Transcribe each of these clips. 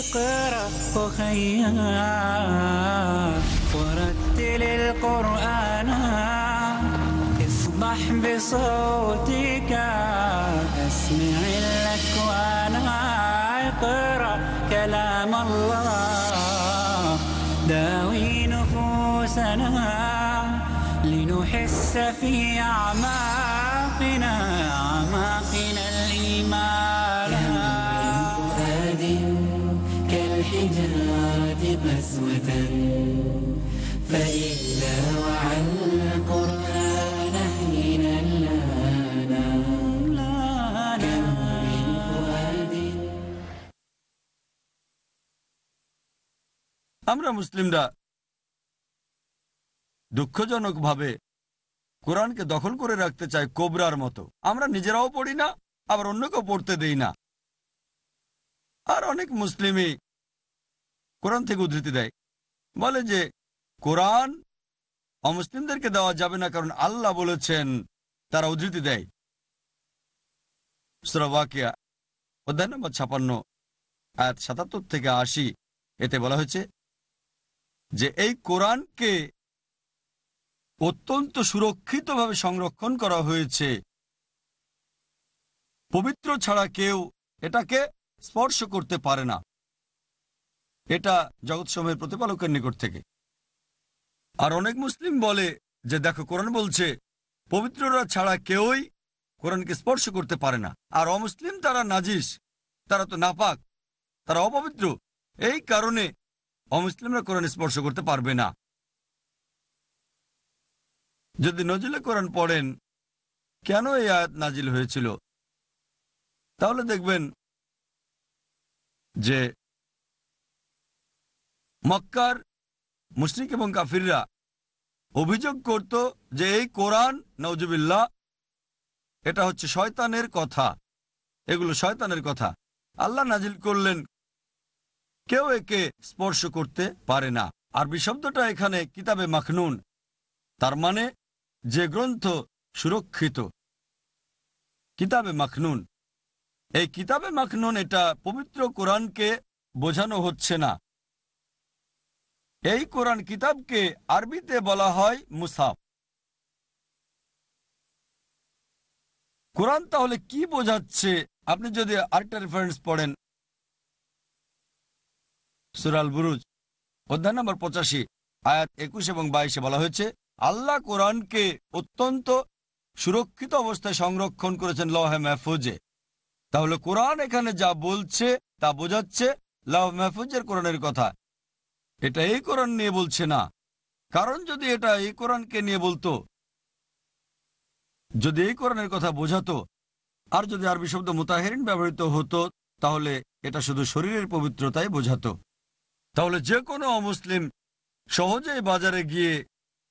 اقرأ أخيا ورتل القرآن. اصبح بصوتك. اسمع الأكوان. اقرأ كلام الله. داوي نفوسنا. لنحس في أعماقنا. فإلا وعى القرآن حين لانا كم من فؤاد আমরা মুসলিমরা দুঃখজনকভাবে কোরআনকে দখল করে রাখতে চাই কোবরার মতো আমরা নিজেরাও পড়ি না আবার অন্যকেও পড়তে দেই না আর অনেক মুসলিমই কোরআন থেকে উদ্ধৃতি দেয় বলে যে কোরআন অমুসলিমদেরকে দেওয়া যাবে না, কারণ আল্লাহ বলেছেন তারা উদ্ধৃতি দেয়। সুরাবাকিয়া অধ্যায় নম্বর ছাপান্ন, আয়াত সাতাত্তর থেকে আশি, এতে বলা হয়েছে যে এই কোরআনকে অত্যন্ত সুরক্ষিতভাবে সংরক্ষণ করা হয়েছে। পবিত্র ছাড়া কেউ এটাকে স্পর্শ করতে পারে না। এটা জগৎসমূহের প্রতিপালকের নিকট থেকে। আর অনেক মুসলিম বলে যে, দেখো, কোরআন বলছে, পবিত্ররা ছাড়া কেউই কোরআনকে স্পর্শ করতে পারে না। আর অমুসলিম তারা নাজিস, তারা তো নাপাক, তারা অপবিত্র। এই কারণে অমুসলিমরা কোরআন স্পর্শ করতে পারবে না। যদি নজরুলে কোরআন পড়েন, কেন এই আয়াত নাজিল হয়েছিল? তাহলে দেখবেন যে, মক্কার মুশরিক এবং কাফিররা অভিযোগ করত যে এই কোরআন নওজুবিল্লাহ এটা হচ্ছে শয়তানের কথা। এগুলো শয়তানের কথা। আল্লাহ নাজিল করলেন, কেউ একে স্পর্শ করতে পারে না। আরবি শব্দটা এখানে কিতাবে মাখনুন। তার মানে যে গ্রন্থ সুরক্ষিত, কিতাবে মাখনুন। এই কিতাবে মাখনুন এটা পবিত্র কোরআনকে বোঝানো হচ্ছে না। এই কোরআন কিতাবকে আরবিতে বলা হয় মুসাফ। কোরআন তাহলে কি বোঝাচ্ছে? আপনি যদি আরেকটা রেফারেন্স পড়েন। সুরাল বুরুজ অধ্যায় নম্বর পঁচাশি, আয়াত একুশ এবং বাইশে বলা হয়েছে, আল্লাহ কোরআনকে অত্যন্ত সুরক্ষিত অবস্থায় সংরক্ষণ করেছেন লহে মেহফুজে। তাহলে কোরআন এখানে যা বলছে, তা বোঝাচ্ছে লহ মেহফুজের কোরআনের কথা। এটা এই কোরআন নিয়ে বলছে না। কারণ যদি এটা এই কোরআনকে নিয়ে বলতো, যদি এই কোরআনের কথা বোঝাতো, আর যদি আরবি শব্দ মোতাহেরিন ব্যবহৃত হতো, তাহলে এটা শুধু শরীরের পবিত্রতাই বোঝাতো। তাহলে যে কোনো অমুসলিম সহজেই বাজারে গিয়ে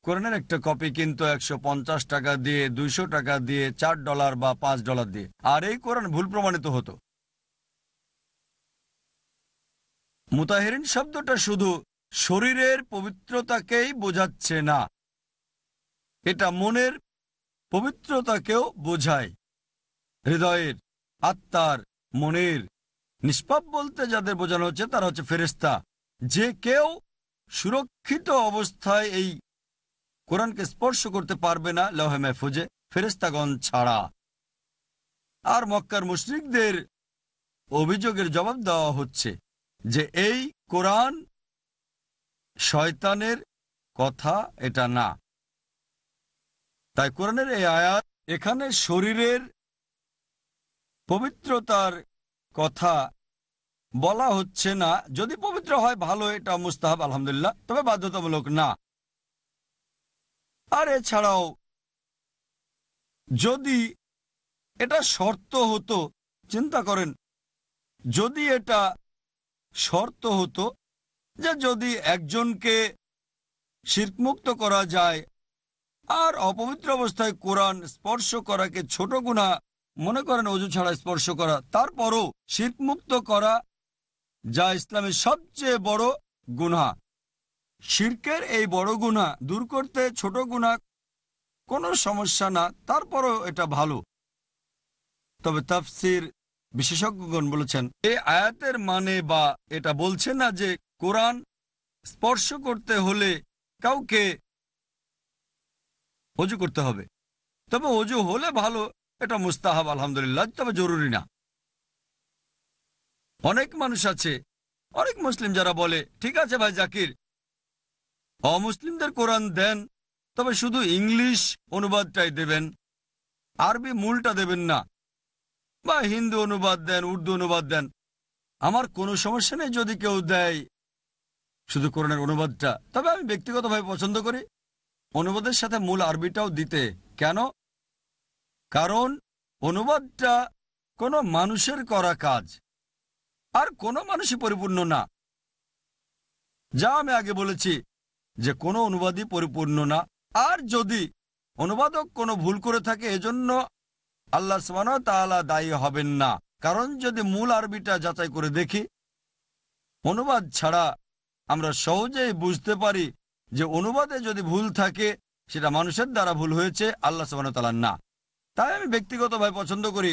কোরআনের একটা কপি কিন্তু একশো পঞ্চাশ টাকা দিয়ে, দুইশো টাকা দিয়ে, চার ডলার বা পাঁচ ডলার দিয়ে, আর এই কোরআন ভুল প্রমাণিত হতো। মুতাহেরিন শব্দটা শুধু শরীরের পবিত্রতাকেই বোঝাচ্ছে না। এটা মনের পবিত্রতাকেও বোঝায়। হৃদয়ের, আত্মার, মনের নিষ্পাপ বলতে যাদের বোঝানো হচ্ছে তারা হচ্ছে ফেরেস্তা যে কেউ সুরক্ষিত অবস্থায় এই কোরআনকে স্পর্শ করতে পারবে না লহে মেহফুজে ফেরেস্তাগণ ছাড়া। আর মক্কার মুশরিকদের অভিযোগের জবাব দেওয়া হচ্ছে যে এই কোরআন শয়তানের কথা এটা না। তাই কোরআনের এই আয়াত এখানে শরীরের পবিত্রতার কথা বলা হচ্ছে না। যদি পবিত্র হয়, ভালো, এটা মুস্তাহাব, আলহামদুলিল্লাহ, তবে বাধ্যতামূলক না। আর এছাড়াও যদি এটা শর্ত হতো, চিন্তা করেন, যদি এটা শর্ত হতো যে যদি একজনকে শিরকমুক্ত করা যায় আর অপবিত্র অবস্থায় কোরআন স্পর্শ করাকে ছোট গুণা মনে করেন অজু ছাড়া স্পর্শ করা, তারপরও শিরকমুক্ত করা যা ইসলামের সবচেয়ে বড় গুণা। শির্কের এই বড় গুণা দূর করতে ছোট গুণা কোনো সমস্যা না, তারপরও এটা ভালো। তবে তাফসির বিশেষজ্ঞগণ বলেছেন এই আয়াতের মানে বা এটা বলছে না যে কোরআন স্পর্শ করতে হলে কাউকে অজু করতে হবে। তবে অজু হলে ভালো, এটা মুস্তাহাব, আলহামদুলিল্লাহ, তবে জরুরি না। অনেক মানুষ আছে, অনেক মুসলিম যারা বলে, ঠিক আছে ভাই জাকির, অমুসলিমদের কোরআন দেন, তবে শুধু ইংলিশ অনুবাদটাই দেবেন, আরবি মূলটা দেবেন না। বা হিন্দু অনুবাদ দেন, উর্দু অনুবাদ দেন, আমার কোনো সমস্যা নেই যদি কেউ দেয় শুধু কোরআনের অনুবাদটা। তবে আমি ব্যক্তিগতভাবে পছন্দ করি। অনুবাদের সাথে মূল আরবিটাও দিতে। কেন? কারণ অনুবাদটা কোনো মানুষের করা কাজ। আর কোনো মানুষই পরিপূর্ণ না। যা আমি আগে বলেছি যে কোনো অনুবাদই পরিপূর্ণ না। আর যদি অনুবাদক কোনো ভুল করে থাকে, এজন্য আল্লাহ তাআলা দায়ী হবেন না। কারণ যদি মূল আরবিটা যাচাই করে দেখি, অনুবাদ ছাড়া আমরা সহজেই বুঝতে পারি যে অনুবাদে যদি ভুল থাকে, সেটা মানুষের দ্বারা ভুল হয়েছে, আল্লাহ সমান তালার না। তাই আমি ব্যক্তিগতভাবে পছন্দ করি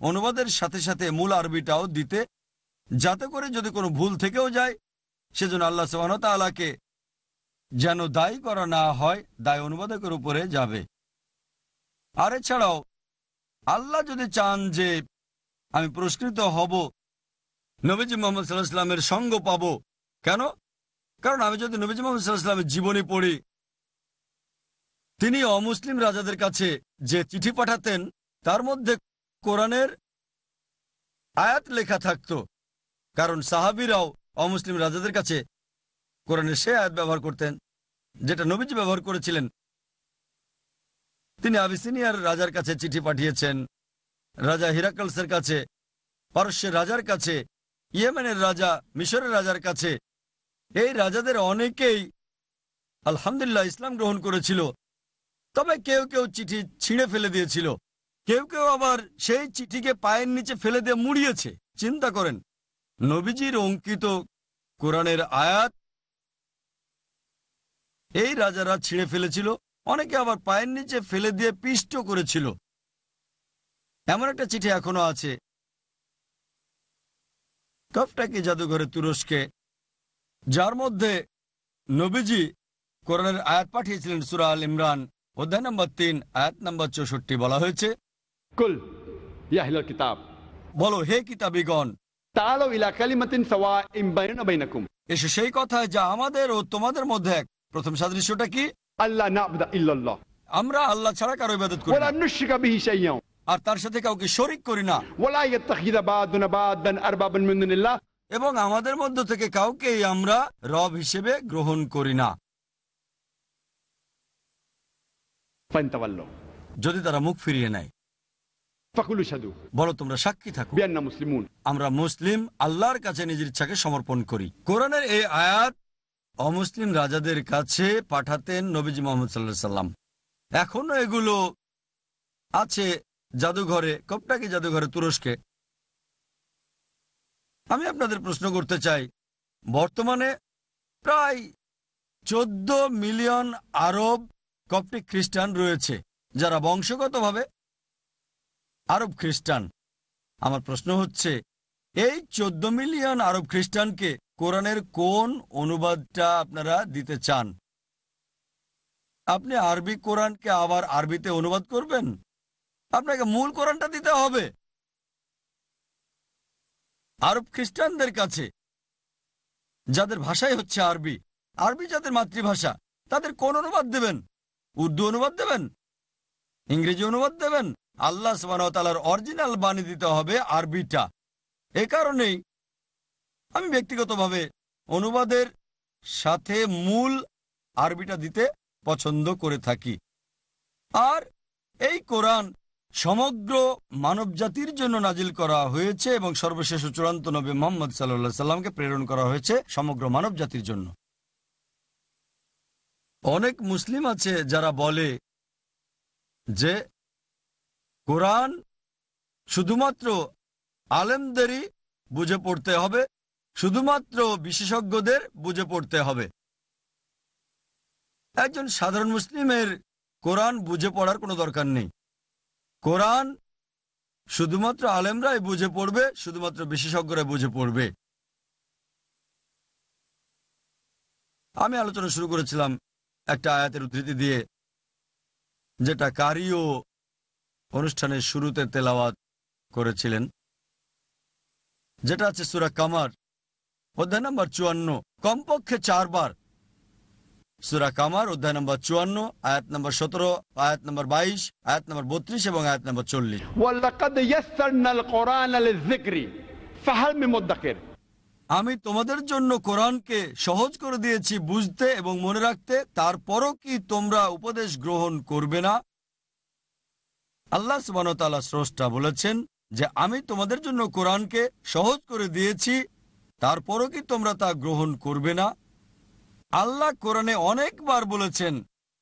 অনুবাদের সাথে সাথে মূল আরবিটাও দিতে, যাতে করে যদি কোনো ভুল থেকেও যায়, সেজন্য আল্লাহ সমান তালাকে যেন দায়ী করা না হয়, দায় অনুবাদকের উপরে যাবে। আর এছাড়াও আল্লাহ যদি চান যে আমি পুরস্কৃত হব, নবীজি মোহাম্মদ সাল্লাহ সাল্লামের সঙ্গ পাব। কেন? কারণ আমি যদি নবীজি মোহাম্মদ সাল্লাহ সাল্লামের জীবনী পড়ি, তিনি অমুসলিম রাজাদের কাছে যে চিঠি পাঠাতেন, তার মধ্যে কোরআনের আয়াত লেখা থাকত। কারণ সাহাবিরাও অমুসলিম রাজাদের কাছে কোরআনের সে আয়াত ব্যবহার করতেন, যেটা নবীজি ব্যবহার করেছিলেন। তিনি আবিসিনিয়ার রাজার কাছে চিঠি পাঠিয়েছেন। রাজা হিরাকলসের কাছে, পারস্যের রাজার কাছে, ইয়েমেনের রাজা, মিশরের রাজার কাছে। এই রাজাদের অনেকেই আলহামদুলিল্লাহ ইসলাম গ্রহণ করেছিল। তবে কেউ কেউ চিঠি ছিঁড়ে ফেলে দিয়েছিল। কেউ কেউ আবার সেই চিঠিকে পায়ের নিচে ফেলে দিয়ে মুড়িয়েছে। চিন্তা করেন, নবীজির অঙ্কিত কোরআনের আয়াত এই রাজারা ছিঁড়ে ফেলেছিল। অনেকে আবার পায়ের নিচে ফেলে দিয়ে পিষ্ট করেছিল। এমন একটা চিঠি এখনও আছে। কফটাকি জাদুঘরে তুরস্কে? যার মধ্যে নবীজি কোরআনের আয়াত পাঠিয়েছিলেন সুরা আল ইমরান অধ্যায় নম্বর তিন আয়াত নম্বর চৌষট্টি বলা হয়েছে কুল কিতাব। বলো হে কিতাবিগণ এসো সেই কথা যা আমাদের ও তোমাদের মধ্যে এক। প্রথম সাদৃশ্যটা কি? আল্লাহ আমরা আল্লাহ ছাড়া কারও করি আর তার সাথে কাউকে করি না। এবং আমাদের মধ্য থেকে কাউকে আমরা রব হিসেবে গ্রহণ করি না। যদি তারা মুখ ফিরিয়ে নেয়। বলো তোমরা সাক্ষী থাকো। আমরা মুসলিম আল্লাহর কাছে নিজের ইচ্ছাকে সমর্পণ করি। কোরআনের এই আয়াত অমুসলিম রাজাদের কাছে পাঠাতেন নবীজি মোহাম্মদ সাল্লাহ সাল্লাম। এখনও এগুলো আছে জাদুঘরে কপটাকি জাদুঘরে, তুরস্কে? আমি আপনাদের প্রশ্ন করতে চাই, বর্তমানে প্রায় চোদ্দ মিলিয়ন আরব কপটিক খ্রিস্টান রয়েছে, যারা বংশগতভাবে আরব খ্রিস্টান। আমার প্রশ্ন হচ্ছে, এই চোদ্দ মিলিয়ন আরব খ্রিস্টানকে কোরআনের কোন অনুবাদটা আপনারা দিতে চান? আপনি আরবি কোরআনকে আবার আরবিতে অনুবাদ করবেন? আপনাকে মূল কোরআনটা দিতে হবে। আরব খ্রিস্টানদের কাছে, যাদের ভাষাই হচ্ছে আরবি আরবি যাদের মাতৃভাষা, তাদের কোন অনুবাদ দেবেন? উর্দু অনুবাদ দেবেন? ইংরেজি অনুবাদ দেবেন? আল্লাহ সুবাহতালার অরিজিনাল বাণী দিতে হবে আরবিটা। এ কারণেই আমি ব্যক্তিগতভাবে অনুবাদের সাথে মূল আরবিটা দিতে পছন্দ করে থাকি। আর এই কোরআন সমগ্র মানব জাতির জন্য নাজিল করা হয়েছে এবং সর্বশেষ চূড়ান্ত নবী মোহাম্মদ সাল্লা সাল্লামকে প্রেরণ করা হয়েছে সমগ্র মানব জাতির জন্য। অনেক মুসলিম আছে যারা বলে যে কোরআন শুধুমাত্র আলেমদেরই বুঝে পড়তে হবে শুধুমাত্র বিশেষজ্ঞদের বুঝে পড়তে হবে। একজন সাধারণ মুসলিমের কোরআন বুঝে পড়ার কোনো দরকার নেই। কোরআন শুধুমাত্র আলেমরাই বুঝে পড়বে, শুধুমাত্র বিশেষজ্ঞরাই বুঝে পড়বে। আমি আলোচনা শুরু করেছিলাম একটা আয়াতের উদ্ধৃতি দিয়ে, যেটা কারিও অনুষ্ঠানের শুরুতে তেলাওয়াত করেছিলেন, যেটা আছে সুরা কামার। অধ্যায় নম্বর চুয়ান্ন কমপক্ষে চারবার। সুরা কামার অধ্যায় নম্বর চুয়ান্ন আয়াত নম্বর সতেরো আয়াত নম্বর বাইশ আয়াত নম্বর বত্রিশ এবং আয়াত নম্বর চল্লিশ। আমি তোমাদের জন্য কোরআনকে সহজ করে দিয়েছি বুঝতে এবং মনে রাখতে তারপরও কি তোমরা উপদেশ গ্রহণ করবে না? আল্লাহ সুবান স্রষ্টা বলেছেন যে আমি তোমাদের জন্য কোরআনকে সহজ করে দিয়েছি তারপরও কি তোমরা তা গ্রহণ করবে না? আল্লাহ কোরআনে অনেকবার বলেছেন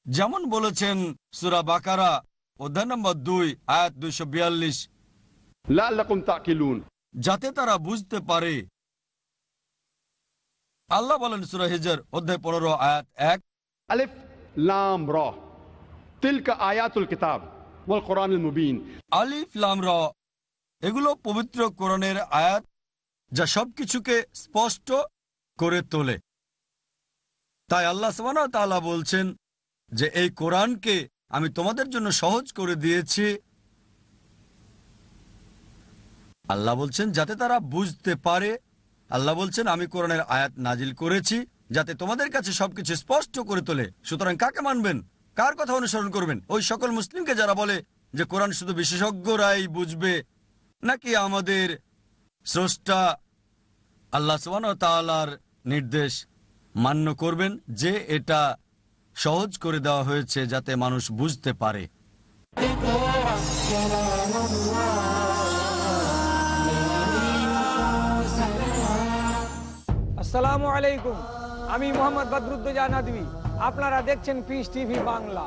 যেমন বলেছেন সুরা বাকারা অধ্যায় নম্বর দুই আয়াত দুইশো বিয়াল্লিশ। যাতে তারা বুঝতে পারে। আল্লাহ বলেন সুরা হিজর অধ্যায় পনেরো আয়াত এক। আলিফ লাম র তিলকা আয়াতুল কিতাব কোরআন মুবিন। আলিফ লাম র এগুলো পবিত্র কোরআনের আয়াত। যা সবকিছুকে স্পষ্ট করে তোলে। তাই আল্লাহ তাআলা বলছেন যে, এই কোরআনকে আমি তোমাদের জন্য সহজ করে দিয়েছি। আল্লাহ বলছেন, যাতে তারা বুঝতে পারে। আল্লাহ বলছেন, আমি কোরআনের আয়াত নাজিল করেছি, যাতে তোমাদের কাছে সবকিছু স্পষ্ট করে তোলে। সুতরাং কাকে মানবেন? কার কথা অনুসরণ করবেন? ওই সকল মুসলিমকে যারা বলে যে, কোরআন শুধু বিশেষজ্ঞরাই বুঝবে, নাকি আমাদের স্রষ্টা আল্লাহ ওয়া নির্দেশ মান্য করবেন যে এটা সহজ করে দেওয়া হয়েছে যাতে মানুষ বুঝতে পারে। আসসালামু আলাইকুম। আমি মোহাম্মদ বদরুদ্দোজা আপনারা দেখছেন পিস টিভি বাংলা।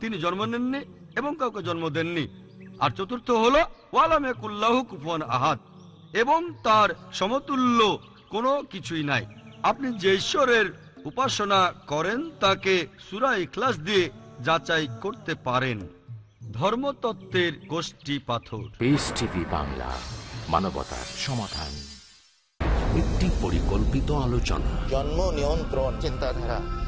তিনি জন্ম নেননি এবং কাউকে জন্ম দেননি। আর চতুর্থ হল ওয়ালাম একুল্লাহ কুফুয়ান আহাদ। এবং তার সমতুল্য কোনো কিছুই নাই। আপনি যে ঈশ্বরের উপাসনা করেন তাকে সুরা ইখলাস দিয়ে যাচাই করতে পারেন। ধর্মতত্ত্বের গোষ্ঠী পাথর। বাংলা মানবতার সমাধান। একটি পরিকল্পিত আলোচনা। জন্ম নিয়ন্ত্রণ চিন্তাধারা।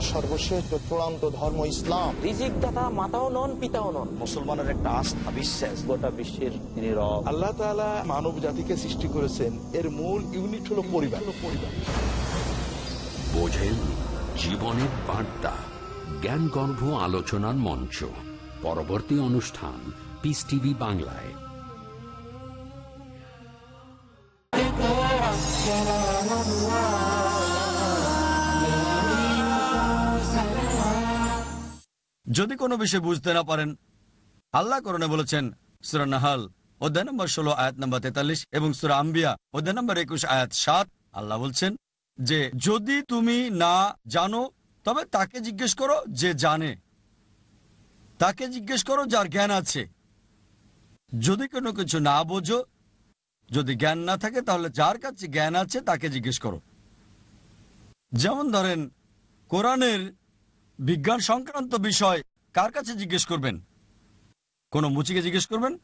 সর্বশেষ চূড়ান্ত ধর্ম ইসলাম রিজিক দাতা মাতাও নন পিতাও নন। মুসলমানের একটা আস্থা বিশ্বাস। গোটা বিশ্বের তিনি রব। আল্লাহ তাআলা মানব জাতিকে সৃষ্টি করেছেন। এর মূল ইউনিট হলো পরিবার। পরিবার বোঝেন জীবনের বার্তা জ্ঞানগর্ভ আলোচনার মঞ্চ। পরবর্তী অনুষ্ঠান পিস টিভি বাংলায়। যদি কোনো বিষয় বুঝতে না পারেন, আল্লাহ করণে বলেছেন, সুরা নাহাল, অধ্যায় নম্বর ষোলো, আয়াত নম্বর তেতাল্লিশ এবং সুরা আম্বিয়া, অধ্যায় নম্বর একুশ, আয়াত সাত, আল্লাহ বলছেন যে, যদি তুমি না জানো, তবে তাকে জিজ্ঞেস করো যে জানে। তাকে জিজ্ঞেস করো যার জ্ঞান আছে। যদি কোনো কিছু না বোঝো, যদি জ্ঞান না থাকে, তাহলে যার কাছে জ্ঞান আছে তাকে জিজ্ঞেস করো। যেমন ধরেন, কোরআনের বিজ্ঞান সংক্রান্ত বিষয় কার কাছে জিজ্ঞেস করবেন? কোন মুচিকে জিজ্ঞেস করবেন?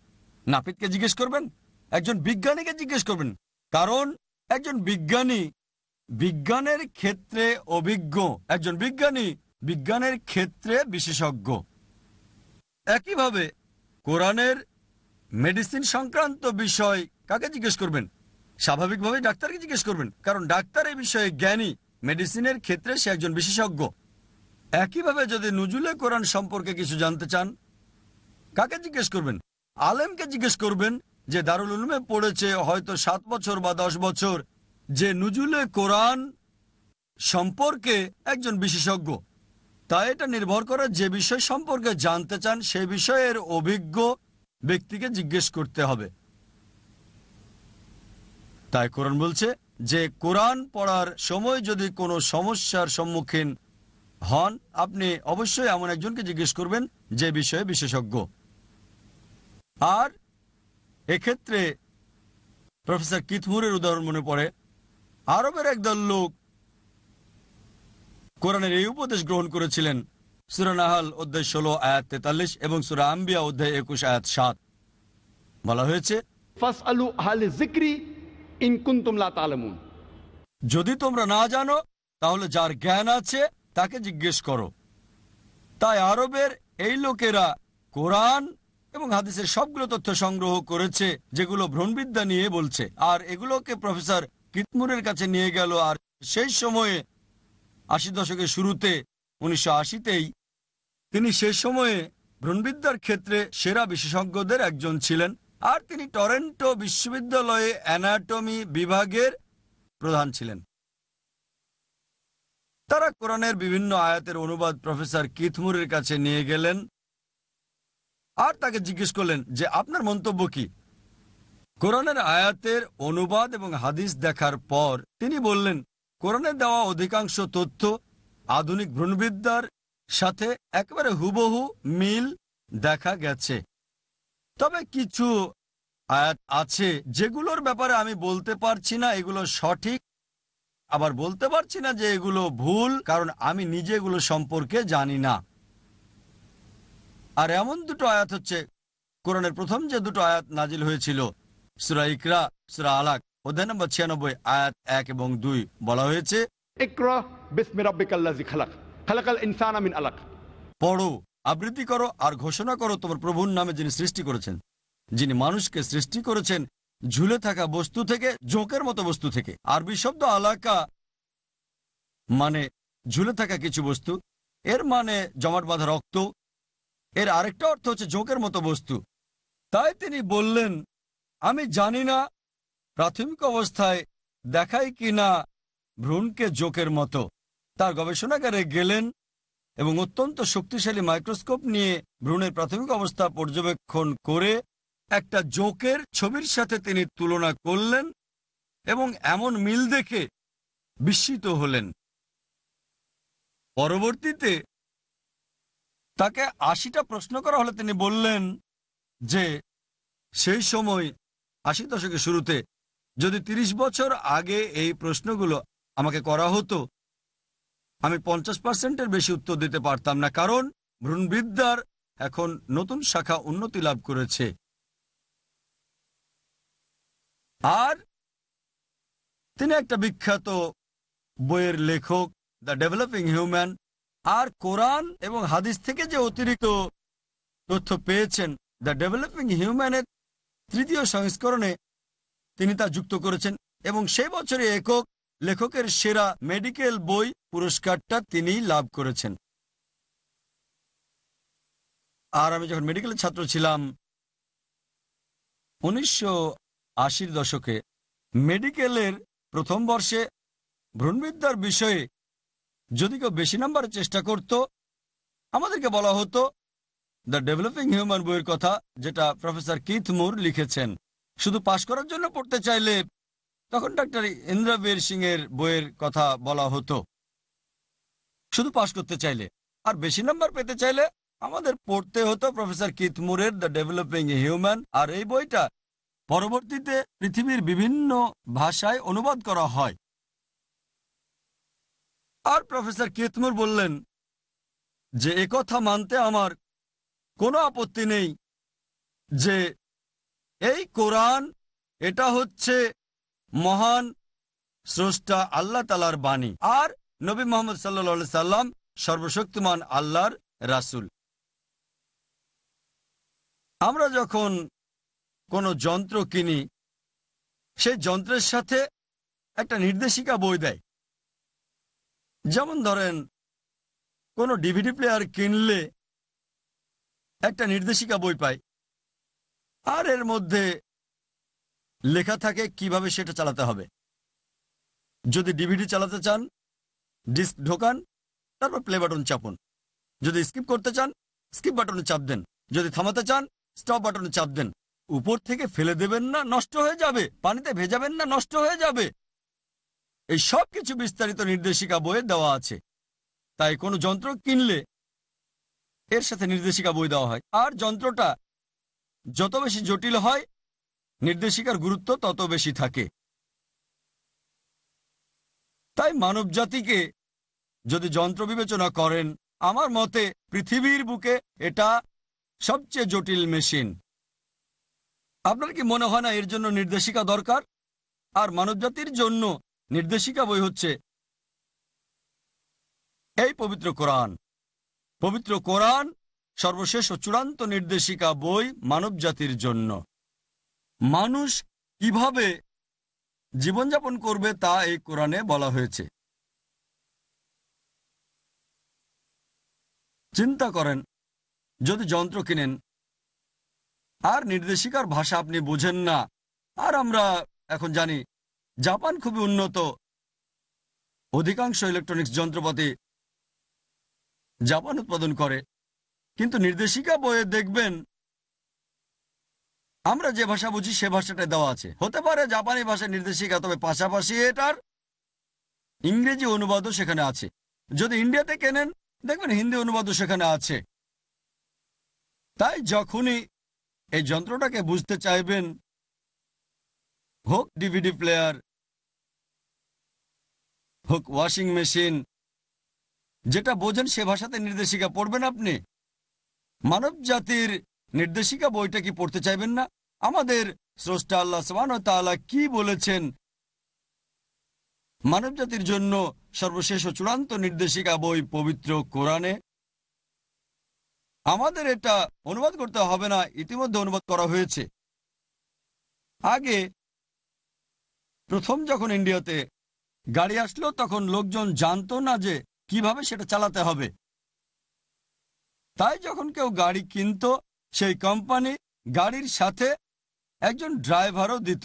নাপিতকে জিজ্ঞেস করবেন? একজন বিজ্ঞানীকে জিজ্ঞেস করবেন? কারণ একজন বিজ্ঞানী বিজ্ঞানের ক্ষেত্রে অভিজ্ঞ, একজন বিজ্ঞানী বিজ্ঞানের ক্ষেত্রে বিশেষজ্ঞ। একইভাবে কোরআনের মেডিসিন সংক্রান্ত বিষয় কাকে জিজ্ঞেস করবেন? স্বাভাবিকভাবে ডাক্তারকে জিজ্ঞেস করবেন। কারণ ডাক্তার এই বিষয়ে জ্ঞানী, মেডিসিনের ক্ষেত্রে সে একজন বিশেষজ্ঞ। একইভাবে যদি নজুলে কোরআন সম্পর্কে কিছু জানতে চান, কাকে জিজ্ঞেস করবেন? আলেমকে জিজ্ঞেস করবেন যে, দারুল উলুমে পড়েছে হয়তো সাত বছর বা দশ বছর, যে নজুলে কোরআন সম্পর্কে একজন বিশেষজ্ঞ। তা এটা নির্ভর করে যে বিষয় সম্পর্কে জানতে চান, সে বিষয়ের অভিজ্ঞ ব্যক্তিকে জিজ্ঞেস করতে হবে। তাই কোরআন বলছে যে, কোরআন পড়ার সময় যদি কোনো সমস্যার সম্মুখীন হন আপনি অবশ্যই এমন একজনকে জিজ্ঞেস করবেন যে বিষয়ে বিশেষজ্ঞ। আর এক্ষেত্রে প্রফেসর কিথমুরের উদাহরণ মনে পড়ে। আরবের একদল লোক কোরআনের এই উপদেশ গ্রহণ করেছিলেন। সুরা নাহাল অধ্যায় ষোলো আয়াত তেতাল্লিশ এবং সুরা আম্বিয়া অধ্যায় একুশ আয়াত সাত। বলা হয়েছে যদি তোমরা না জানো তাহলে যার জ্ঞান আছে তাকে জিজ্ঞেস করো। তাই আরবের এই লোকেরা কোরআন এবং হাদিসের সবগুলো তথ্য সংগ্রহ করেছে, যেগুলো ভ্রণবিদ্যা নিয়ে বলছে। আর এগুলোকে প্রফেসর কিতমুরের কাছে নিয়ে গেল, আর সেই সময়ে, আশি দশকের শুরুতে, উনিশশো আশিতেই, তিনি সে সময়ে ভ্রণবিদ্যার ক্ষেত্রে সেরা বিশেষজ্ঞদের একজন ছিলেন। আর তিনি টরেন্টো বিশ্ববিদ্যালয়ে অ্যানাটমি বিভাগের প্রধান ছিলেন। তারা কোরআনের বিভিন্ন আয়াতের অনুবাদ প্রফেসর কিথমুরের কাছে নিয়ে গেলেন আর তাকে জিজ্ঞেস করলেন যে আপনার মন্তব্য কি? কোরআনের আয়াতের অনুবাদ এবং হাদিস দেখার পর তিনি বললেন, কোরআনে দেওয়া অধিকাংশ তথ্য আধুনিক ভ্রূণবিদ্যার সাথে একেবারে হুবহু মিল দেখা গেছে। তবে কিছু আয়াত আছে যেগুলোর ব্যাপারে আমি বলতে পারছি না, এগুলো সঠিক আবার বলতে পারছি না যে এগুলো ভুল কারণ আমি নিজে এগুলো সম্পর্কে জানি না। আর এমন দুটো আয়াত হচ্ছে কোরআনের প্রথম যে দুটো আয়াত নাজিল হয়েছিল সুরা ইকরা সুরা আলাক অধ্যায় নম্বর ছিয়ানব্বই আয়াত এক এবং দুই বলা হয়েছে পড়ো আবৃত্তি করো আর ঘোষণা করো তোমার প্রভুর নামে যিনি সৃষ্টি করেছেন যিনি মানুষকে সৃষ্টি করেছেন ঝুলে থাকা বস্তু থেকে, জোঁকের মতো বস্তু থেকে। আরবি শব্দ আলাকা মানে ঝুলে থাকা কিছু বস্তু। এর মানে জমাট বাঁধা রক্ত। এর আরেকটা অর্থ হচ্ছে জোঁকের মতো বস্তু। তাই তিনি বললেন, আমি জানি না প্রাথমিক অবস্থায় দেখাই কিনা ভ্রূণকে জোকের মতো। তার গবেষণাগারে গেলেন এবং অত্যন্ত শক্তিশালী মাইক্রোস্কোপ নিয়ে ভ্রূণের প্রাথমিক অবস্থা পর্যবেক্ষণ করে একটা জোকের ছবির সাথে তিনি তুলনা করলেন এবং এমন মিল দেখে বিস্মিত হলেন। পরবর্তীতে তাকে আশিটা প্রশ্ন করা হলে তিনি বললেন যে, সেই সময়, আশি দশকের শুরুতে যদি ৩০ বছর আগে এই প্রশ্নগুলো আমাকে করা হতো, আমি পঞ্চাশ পার্সেন্টের বেশি উত্তর দিতে পারতাম না, কারণ ভ্রূণবিদ্যার এখন নতুন শাখা উন্নতি লাভ করেছে। আর তিনি একটা বিখ্যাত বইয়ের লেখক দ্য ডেভেলপিং হিউম্যান আর কোরআন এবং হাদিস থেকে যে অতিরিক্ত তথ্য পেয়েছেন দ্য ডেভেলপিং হিউম্যানের তৃতীয় সংস্করণে তিনি তা যুক্ত করেছেন এবং সেই বছরে একক লেখকের সেরা মেডিকেল বই পুরস্কারটা তিনি লাভ করেছেন। আর আমি যখন মেডিকেলের ছাত্র ছিলাম, উনিশশো আশির দশকে মেডিকেলের প্রথম বর্ষে ভ্রূণবিদ্যার বিষয়ে যদি কেউ বেশি নাম্বারের চেষ্টা করত, আমাদেরকে বলা হতো দ্য ডেভেলপিং হিউম্যান বইয়ের কথা, যেটা প্রফেসর কিথ মুর লিখেছেন। শুধু পাশ করার জন্য পড়তে চাইলে তখন ডাক্তার ইন্দ্রবীর সিং এর বইয়ের কথা বলা হতো। শুধু পাশ করতে চাইলে। আর বেশি নাম্বার পেতে চাইলে আমাদের পড়তে হতো প্রফেসর কিথ মুরের দ্য ডেভেলপিং হিউম্যান আর এই বইটা পরবর্তীতে পৃথিবীর বিভিন্ন ভাষায় অনুবাদ করা হয়। আর প্রফেসর কেতমুর বললেন যে একথা মানতে আমার কোনো আপত্তি নেই যে, এই কোরআন এটা হচ্ছে মহান স্রষ্টা আল্লাহ তালার বাণী আর নবী মোহাম্মদ সাল্লা সাল্লাম সর্বশক্তিমান আল্লাহর রাসুল। আমরা যখন কোনো যন্ত্র কিনি, সেই যন্ত্রের সাথে একটা নির্দেশিকা বই দেয়। যেমন ধরেন, কোনো ডিভিডি প্লেয়ার কিনলে একটা নির্দেশিকা বই পায়, আর এর মধ্যে লেখা থাকে কীভাবে সেটা চালাতে হবে। যদি ডিভিডি চালাতে চান, ডিস্ক ঢোকান, তারপর প্লে বাটন চাপুন। যদি স্কিপ করতে চান স্কিপ বাটনে চাপ দেন। যদি থামাতে চান স্টপ বাটনে চাপ দেন। উপর থেকে ফেলে দেবেন না, নষ্ট হয়ে যাবে। পানিতে ভেজাবেন না, নষ্ট হয়ে যাবে। এই সব কিছু বিস্তারিত নির্দেশিকা বইয়ে দেওয়া আছে। তাই কোনো যন্ত্র কিনলে এর সাথে নির্দেশিকা বই দেওয়া হয়। আর যন্ত্রটা যত বেশি জটিল হয়, নির্দেশিকার গুরুত্ব তত বেশি থাকে। তাই মানব জাতিকে যদি যন্ত্র বিবেচনা করেন, আমার মতে পৃথিবীর বুকে এটা সবচেয়ে জটিল মেশিন। আপনার কি মনে হয় না এর জন্য নির্দেশিকা দরকার? আর মানবজাতির জন্য নির্দেশিকা বই হচ্ছে এই পবিত্র কোরআন। পবিত্র কোরআন সর্বশেষ ও চূড়ান্ত নির্দেশিকা বই মানব জাতির জন্য। মানুষ কীভাবে জীবনযাপন করবে তা এই কোরআনে বলা হয়েছে। চিন্তা করেন, যদি যন্ত্র কিনেন আর নির্দেশিকার ভাষা আপনি বুঝেন না। আর আমরা এখন জানি, জাপান খুবই উন্নত। অধিকাংশ ইলেকট্রনিক্স যন্ত্রপাতি জাপান উৎপাদন করে। কিন্তু নির্দেশিকা বইয়ে দেখবেন, আমরা যে ভাষা বুঝি সে ভাষাটা দেওয়া আছে। হতে পারে জাপানি ভাষার নির্দেশিকা, তবে পাশাপাশি এটার ইংরেজি অনুবাদও সেখানে আছে। যদি ইন্ডিয়াতে কেনেন, দেখবেন হিন্দি অনুবাদও সেখানে আছে। তাই যখনই এই যন্ত্রটাকে বুঝতে চাইবেন? হোক ডিভিডি প্লেয়ার, হোক ওয়াশিং মেশিন, যেটা বোঝেন সে ভাষাতে নির্দেশিকা পড়বেন আপনি। মানব জাতির নির্দেশিকা বইটা কি পড়তে চাইবেন না? আমাদের স্রষ্টা আল্লাহ সবান তাআলা কি বলেছেন? মানব জাতির জন্য সর্বশেষ ও চূড়ান্ত নির্দেশিকা বই পবিত্র কোরআনে। আমাদের এটা অনুবাদ করতে হবে না, ইতিমধ্যে অনুবাদ করা হয়েছে। আগে প্রথম যখন ইন্ডিয়াতে গাড়ি আসলো, তখন লোকজন জানতো না যে কীভাবে সেটা চালাতে হবে। তাই যখন কেউ গাড়ি কিনতো, সেই কোম্পানি গাড়ির সাথে একজন ড্রাইভারও দিত।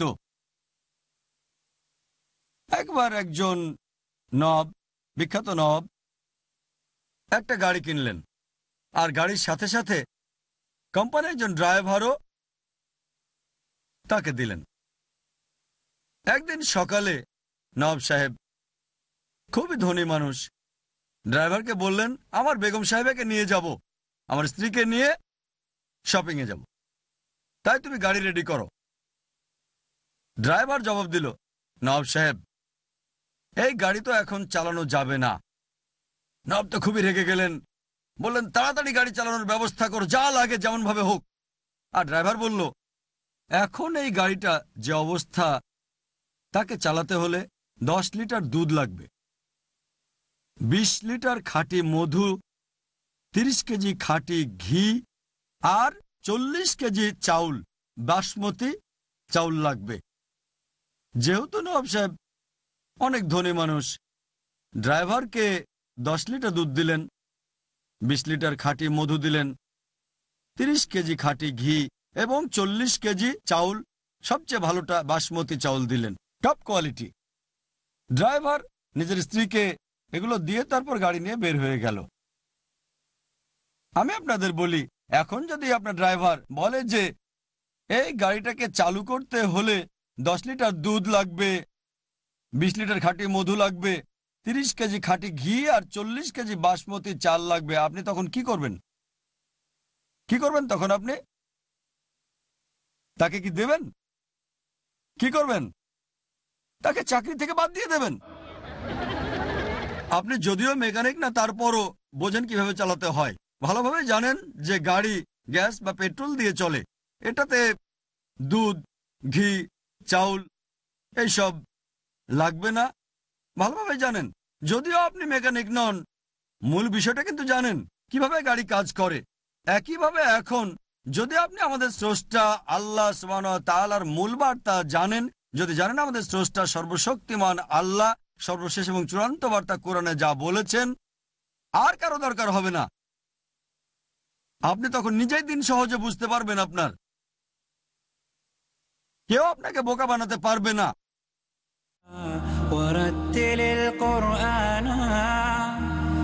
একবার একজন নব, বিখ্যাত নব, একটা গাড়ি কিনলেন। আর গাড়ির সাথে সাথে কোম্পানির একজন ড্রাইভারও তাকে দিলেন। একদিন সকালে নব সাহেব খুবই ধনী মানুষ ড্রাইভারকে বললেন, আমার বেগম সাহেবকে নিয়ে যাব, আমার স্ত্রীকে নিয়ে শপিংয়ে যাব। তাই তুমি গাড়ি রেডি করো। ড্রাইভার জবাব দিল নব সাহেব, এই গাড়ি তো এখন চালানো যাবে না। নব তো খুবই রেগে গেলেন। বললেন, তাড়াতাড়ি গাড়ি চালানোর ব্যবস্থা করো, যা লাগে যেমন ভাবে হোক। আর ড্রাইভার বলল, এখন এই গাড়িটা যে অবস্থা, তাকে চালাতে হলে দশ লিটার দুধ লাগবে। ২০ লিটার খাঁটি মধু ৩০ কেজি খাঁটি ঘি, আর চল্লিশ কেজি চাউল, বাসমতি চাউল লাগবে। যেহেতু নবাব সাহেব অনেক ধনী মানুষ, ড্রাইভারকে দশ লিটার দুধ দিলেন বিশ লিটার খাঁটি মধু দিলেন। তিরিশ কেজি খাঁটি ঘি এবং চল্লিশ কেজি চাউল, সবচেয়ে ভালোটা বাসমতি চাউল দিলেন। Top quality. ড্রাইভার নিজের স্ত্রীকে এগুলো দিয়ে তারপর গাড়ি নিয়ে বের হয়ে গেল। আমি আপনাদের বলি, এখন যদি আপনার ড্রাইভার বলে যে, এই গাড়িটাকে চালু করতে হলে দশ লিটার দুধ লাগবে, বিশ লিটার খাঁটি মধু লাগবে তিরিশ কেজি খাঁটি ঘি আর চল্লিশ কেজি বাসমতি চাল লাগবে। আপনি তখন কি করবেন? কি করবেন তখন আপনি? তাকে কি দেবেন? কি করবেন? তাকে চাকরি থেকে বাদ দিয়ে দেবেন। আপনি যদিও মেকানিক না, তারপরও বোঝেন কীভাবে চালাতে হয়। ভালোভাবে জানেন যে গাড়ি, গ্যাস বা পেট্রোল দিয়ে চলে। এটাতে দুধ, ঘি, চাউল, এইসব লাগবে না। ভালোভাবে জানেন। যদিও আপনি মেকানিক নন, মূল বিষয়টা কিন্তু জানেন, কীভাবে গাড়ি কাজ করে। একইভাবে এখন, যদি আপনি আমাদের স্রষ্টা আল্লাহ তালার মূল বার্তা জানেন, যদি জানেন আমাদের স্রষ্টা সর্বশক্তিমান আল্লাহ, সর্বশেষ এবং চূড়ান্ত বার্তা কোরআনে যা বলেছেন, আর কারও দরকার হবে না। আপনি তখন নিজেই দিন সহজে বুঝতে পারবেন আপনার। কেউ আপনাকে বোকা বানাতে পারবে না। للقرآن. القرآن